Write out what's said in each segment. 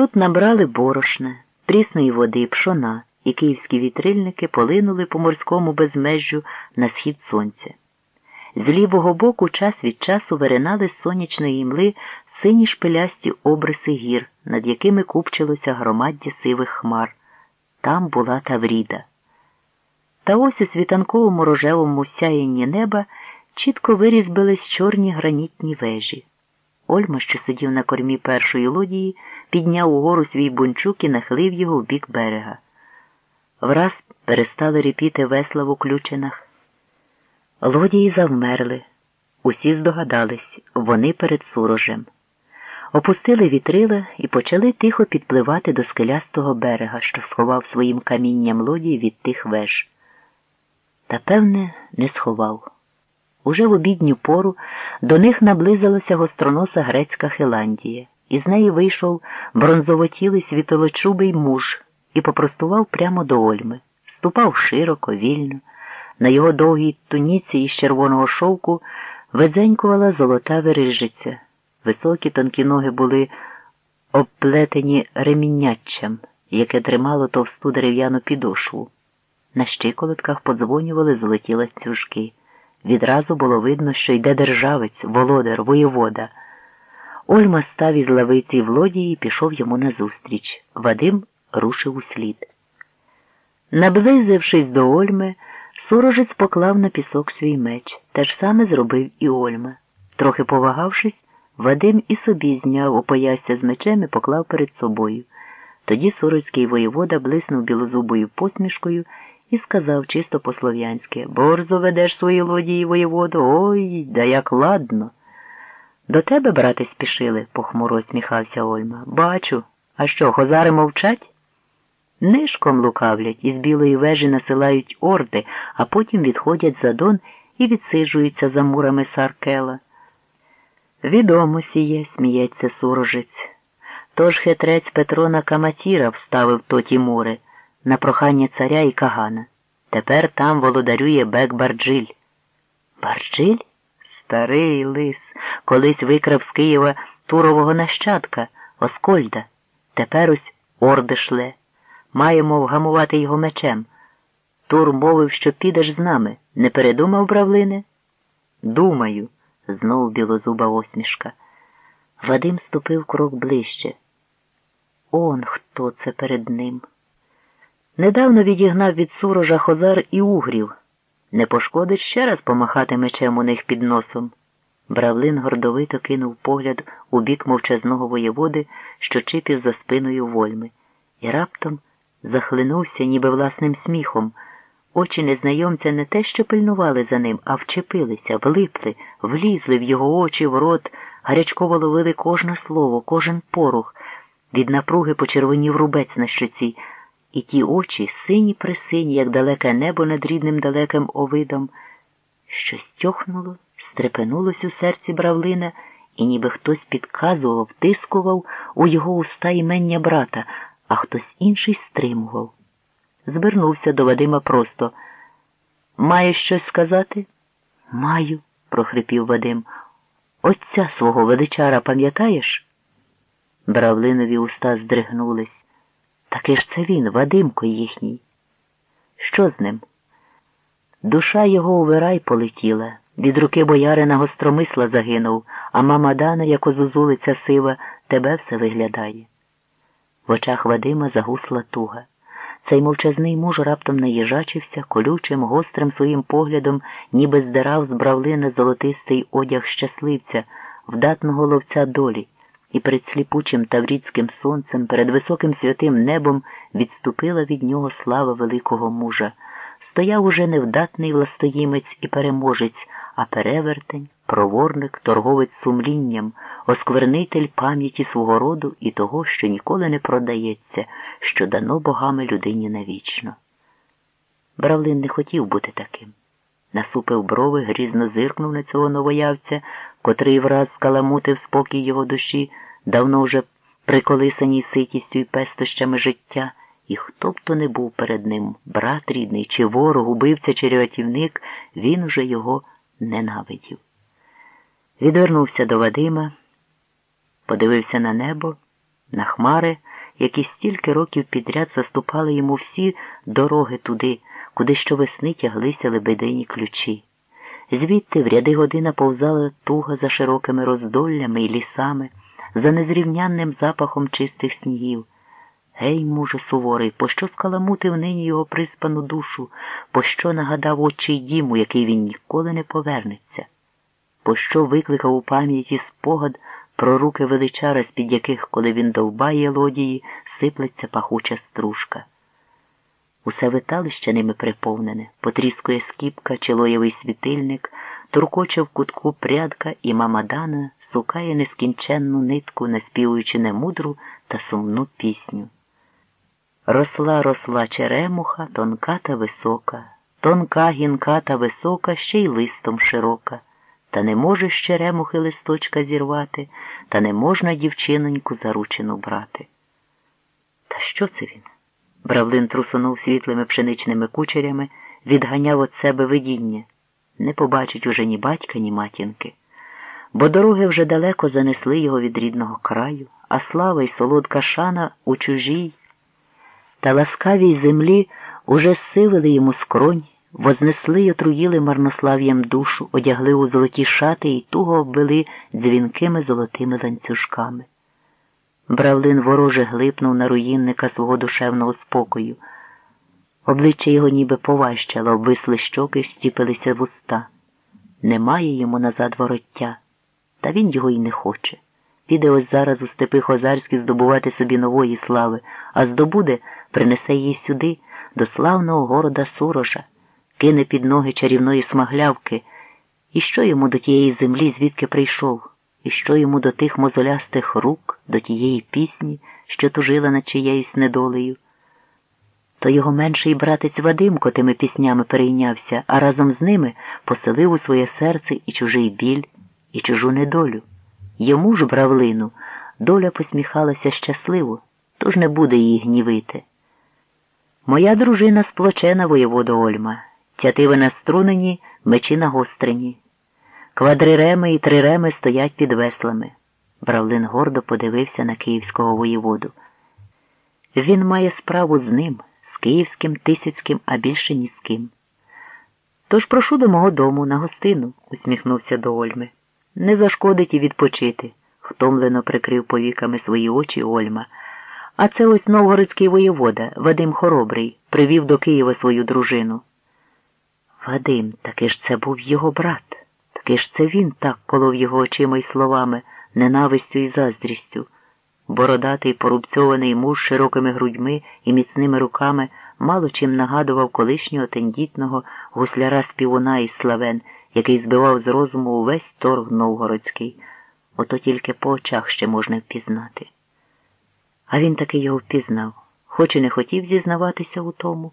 Тут набрали борошна, прісної води, пшона, і київські вітрильники полинули по морському безмежжю на схід сонця. З лівого боку час від часу виринали з сонячної мли сині шпилясті обриси гір, над якими купчилося громаддя сивих хмар. Там була Тавріда. Та ось у світанковому рожевому сяєнні неба чітко вирізбились чорні гранітні вежі. Ольма, що сидів на кормі першої лодії, підняв угору свій бунчук і нахилив його в бік берега. Враз перестали ріпіти весла в уключинах. Лодії завмерли. Усі здогадались, вони перед сурожем. Опустили вітрила і почали тихо підпливати до скелястого берега, що сховав своїм камінням лодії від тих веж. Та, певне, не сховав. Уже в обідню пору до них наблизилася гостроноса грецька Хеландія, і з неї вийшов бронзовотілий світолочубий муж і попростував прямо до Ольми, ступав широко, вільно. На його довгій туніці із червоного шовку ведзенькувала золота верижиця. Високі тонкі ноги були обплетені ремінняччям, яке тримало товсту дерев'яну підошву. На щиколотках подзвонювали золоті ластюжки. Відразу було видно, що йде державець, володар, воєвода. Ольма став із лавиці в і пішов йому назустріч. Вадим рушив услід. Наблизившись до Ольми, Сурожець поклав на пісок свій меч. Те ж саме зробив і Ольма. Трохи повагавшись, Вадим і собі зняв опоясся з мечем і поклав перед собою. Тоді Сорочський воєвода блиснув білозубою посмішкою і сказав чисто по-слов'янськи Борзо ведеш свої лодії, воєводу, ой, да як ладно. До тебе, брати, спішили, похмуро сміхався Ольма. Бачу. А що, хозари мовчать? Нишком лукавлять, із білої вежі насилають орди, а потім відходять за дон і відсиджуються за мурами Саркела. Відомо сіє, сміється сурожець. Тож хитрець Петрона Каматіра вставив тоті мури на прохання царя і Кагана. Тепер там володарює бек Барджиль. Барджиль? Старий лис, колись викрав з Києва Турового нащадка, Оскольда. Тепер ось орди шле. Маємо вгамувати його мечем. Тур мовив, що підеш з нами. Не передумав, Бравлине? Думаю, знов білозуба осмішка. Вадим ступив крок ближче. Он хто це перед ним. Недавно відігнав від сурожа хозар і угрів. Не пошкодить ще раз помахати мечем у них під носом. Бравлин гордовито кинув погляд у бік мовчазного воєводи, що чипів за спиною вольми, і раптом захлинувся, ніби власним сміхом. Очі незнайомця не те, що пильнували за ним, а вчепилися, влипли, влізли в його очі, в рот, гарячково ловили кожне слово, кожен порух. Від напруги почервонів рубець на щоці, і ті очі, сині присині, як далеке небо над рідним далеким овидом, щось тьохнуло, стрепенулось у серці бравлина, і ніби хтось підказував, втискував у його уста імення брата а хтось інший стримував. Звернувся до Вадима просто. Маєш щось сказати? Маю, прохрипів Вадим. Отця свого величара пам'ятаєш? Бравлинові уста здригнулись. Таки ж це він, Вадимко їхній. Що з ним? Душа його у вирай полетіла. Від руки боярина гостромисла загинув, а мама Дана, як озузулиця сива, тебе все виглядає. В очах Вадима загусла туга. Цей мовчазний муж раптом наїжачився, колючим, гострим своїм поглядом, ніби здирав з бравлини золотистий одяг щасливця, вдатного ловця долі, і перед сліпучим таврідським сонцем, перед високим святим небом відступила від нього слава великого мужа. Стояв уже невдатний властоїмець і переможець, а перевертень, проворник, торговець сумлінням, осквернитель пам'яті свого роду і того, що ніколи не продається, що дано богами людині навічно. Бравлин не хотів бути таким. Насупив брови, грізно зиркнув на цього новоявця, котрий враз скаламутив спокій його душі, давно вже приколисаній ситістю і пестощами життя. І хто б то не був перед ним, брат рідний, чи ворог, убивця, чи рятівник, він уже його ненавидів. Відвернувся до Вадима, подивився на небо, на хмари, які стільки років підряд заступали йому всі дороги туди, куди щовесни тяглися лебедині ключі. Звідти в ряди година повзала туга за широкими роздоллями і лісами, за незрівнянним запахом чистих снігів. Гей, муже суворий, пощо скаламутив нині його приспану душу, пощо нагадав очі діму, який він ніколи не повернеться, пощо викликав у пам'яті спогад про руки величара, з-під яких, коли він довбає лодії, сиплеться пахуча стружка. Усе виталище ними приповнене, потріскує скіпка, чолоєвий світильник, туркоче в кутку прядка і мама Дана сукає нескінченну нитку, наспівуючи немудру та сумну пісню. Росла, росла черемуха, тонка та висока, тонка, гінка та висока, ще й листом широка. Та не може ще ремухи листочка зірвати, та не можна дівчиноньку заручену брати. Та що це він? Бравлин трусунув світлими пшеничними кучерями, відганяв від себе видіння. Не побачить уже ні батька, ні матінки. Бо дороги вже далеко занесли його від рідного краю, а слава й солодка шана у чужій. Та ласкавій землі уже сивили йому скронь, вознесли й отруїли марнослав'ям душу, одягли у золоті шати і туго обвели дзвінкими золотими ланцюжками. Бравлин вороже глипнув на руїнника свого душевного спокою. Обличчя його ніби поващало, обвисли щоки, стіпилися вуста. Немає йому назад вороття, та він його й не хоче. Піде ось зараз у степи Хозарські здобувати собі нової слави, а здобуде, принесе її сюди, до славного города Сурожа, кине під ноги чарівної смаглявки. І що йому до тієї землі, звідки прийшов? І що йому до тих мозолястих рук, до тієї пісні, що тужила над чиєюсь недолею? То його менший братець Вадимко тими піснями перейнявся, а разом з ними поселив у своє серце і чужий біль, і чужу недолю. Йому ж, бравлину, доля посміхалася щасливо, тож не буде її гнівити. Моя дружина сплочена воєвода Ольма, тятиви на струнені, мечі на гострені. Квадриреми і триреми стоять під веслами. Бравлин гордо подивився на київського воєводу. Він має справу з ним, з київським, тисяцьким, а більше ні з ким. Тож прошу до мого дому на гостину, усміхнувся до Ольми. Не зашкодить і відпочити, втомлено прикрив повіками свої очі Ольма. А це ось новгородський воєвода, Вадим Хоробрий, привів до Києва свою дружину. Вадим, таки ж це був його брат. Таки ж це він так колов його очима й словами, ненавистю і заздрістю. Бородатий, порубцьований муж широкими грудьми і міцними руками мало чим нагадував колишнього тендітного гусляра співуна із славен, який збивав з розуму увесь торг новгородський. Ото тільки по очах ще можна впізнати. А він таки його впізнав, хоч і не хотів зізнаватися у тому.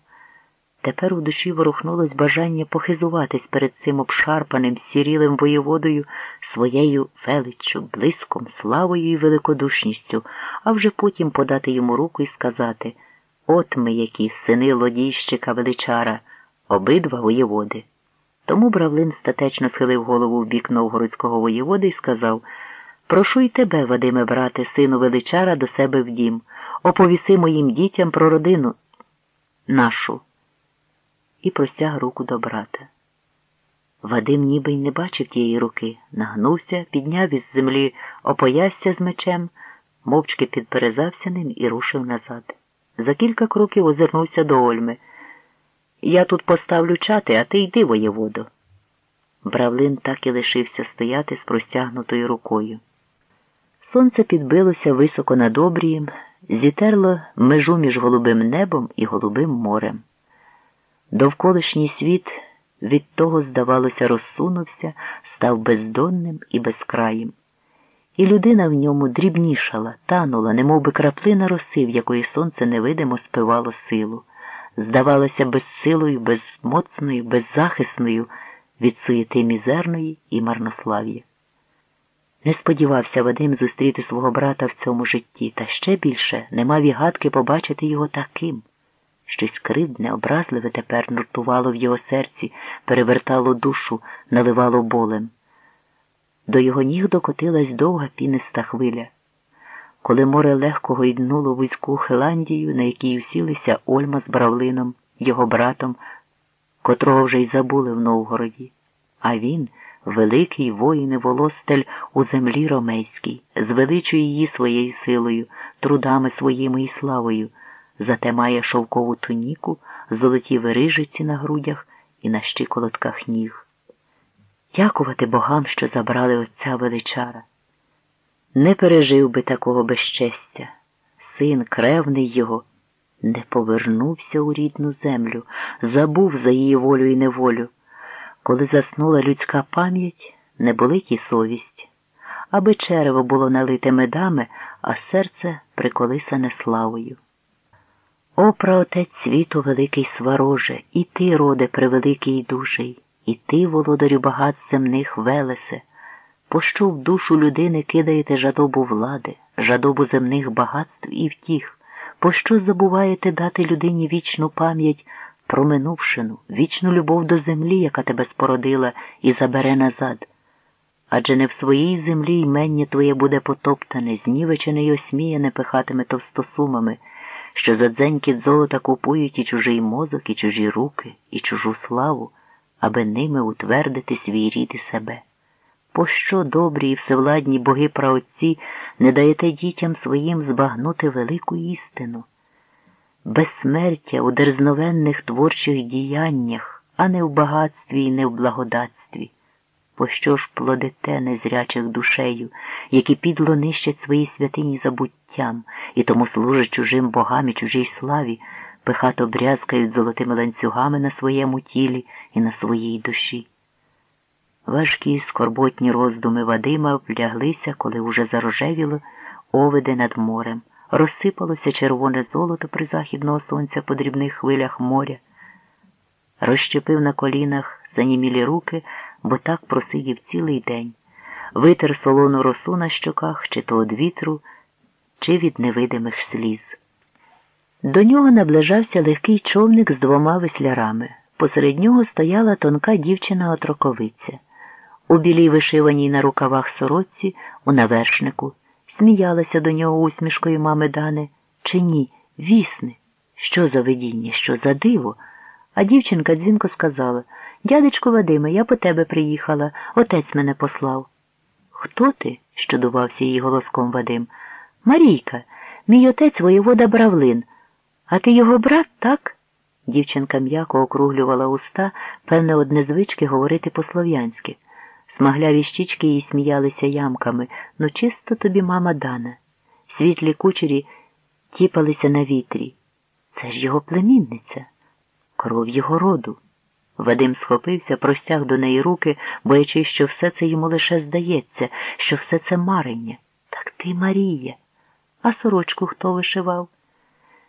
Тепер у душі ворухнулось бажання похизуватись перед цим обшарпаним, сірілим воєводою своєю величчю, блиском, славою і великодушністю, а вже потім подати йому руку і сказати От ми, які сини лодійщика величара, обидва воєводи. Тому Бравлин статечно схилив голову в бік новгородського воєводи і сказав Прошу й тебе, Вадиме, брате, сину величара, до себе в дім. Оповіси моїм дітям про родину нашу і простяг руку до брата. Вадим ніби й не бачив тієї руки, нагнувся, підняв із землі опоясся з мечем, мовчки підперезався ним і рушив назад. За кілька кроків озирнувся до Ольми. Я тут поставлю чати, а ти йди, воєводо. Бравлин так і лишився стояти з простягнутою рукою. Сонце підбилося високо над обрієм, зітерло межу між голубим небом і голубим морем. Довколишній світ від того, здавалося, розсунувся, став бездонним і безкраїм. І людина в ньому дрібнішала, танула, немов би краплина роси, в якої сонце невидимо спивало силу, здавалося безсилою, безмоцною, беззахисною від суєти мізерної і марнослав'я. Не сподівався Вадим зустріти свого брата в цьому житті, та ще більше не мав і гадки побачити його таким. Щось кривдне, образливе тепер нуртувало в його серці, перевертало душу, наливало болем. До його ніг докотилась довга піниста хвиля. коли море легко гойднуло вузьку Хеландію, на якій усілися Ольма з Бравлином, його братом, котрого вже й забули в Новгороді. А він, великий воїн і волостель у землі ромейській, звеличує її своєю силою, трудами своїми і славою, зате має шовкову туніку, золоті верижиці на грудях і на щиколотках ніг. Дякувати богам, що забрали отця величара. Не пережив би такого безчестя. Син кревний його не повернувся у рідну землю, забув за її волю і неволю. Коли заснула людська пам'ять, не болить і совість, аби черево було налите медами, а серце приколисане славою. О, праотець світу великий свароже, і ти, роде, превеликий і дужий, і ти, володарю багат земних велесе, пощо в душу людини кидаєте жадобу влади, жадобу земних багатств і втіх, пощо забуваєте дати людині вічну пам'ять про минувшину, вічну любов до землі, яка тебе спородила, і забере назад. Адже не в своїй землі ймення твоє буде потоптане, знівечене й осміяне пихатиме товстосумами, що за дзенькіт золота купують і чужий мозок, і чужі руки, і чужу славу, аби ними утвердити свій рід і себе. Пощо добрі і всевладні боги праотці не даєте дітям своїм збагнути велику істину? Безсмертя у дерзновенних творчих діяннях, а не в багатстві і не в благодатстві. Пощо ж плодите незрячих душею, які підло нищать свої святині забуттям і тому служать чужим богам і чужій славі, пихато брязкають золотими ланцюгами на своєму тілі і на своїй душі? Важкі скорботні роздуми Вадима вляглися, коли уже зарожевіло овиди над морем, розсипалося червоне золото при західного сонця по дрібних хвилях моря, розщепив на колінах занімілі руки, бо так просидів цілий день, витер солону росу на щоках, чи то від вітру, чи від невидимих сліз. До нього наближався легкий човник з двома веслярами. Посеред нього стояла тонка дівчина отроковиця. У білій вишиваній на рукавах сорочці, у навершнику, сміялася до нього усмішкою мами Дани. Чи ні, вісни? Що за видіння, що за диво? А дівчинка дзвінко сказала Дядечко Вадиме, я по тебе приїхала, отець мене послав. Хто ти? щодувався її голоском Вадим. Марійка, мій отець воєвода Бравлин. А ти його брат, так? Дівчинка м'яко округлювала уста, певне, одне звички говорити по-слов'янськи. Смагляві щічки їй сміялися ямками, ну чисто тобі мама дана. Світлі кучері тіпалися на вітрі. Це ж його племінниця, кров його роду. Вадим схопився, простяг до неї руки, боячись, що все це йому лише здається, що все це марення. Так ти, Марія. А сорочку хто вишивав?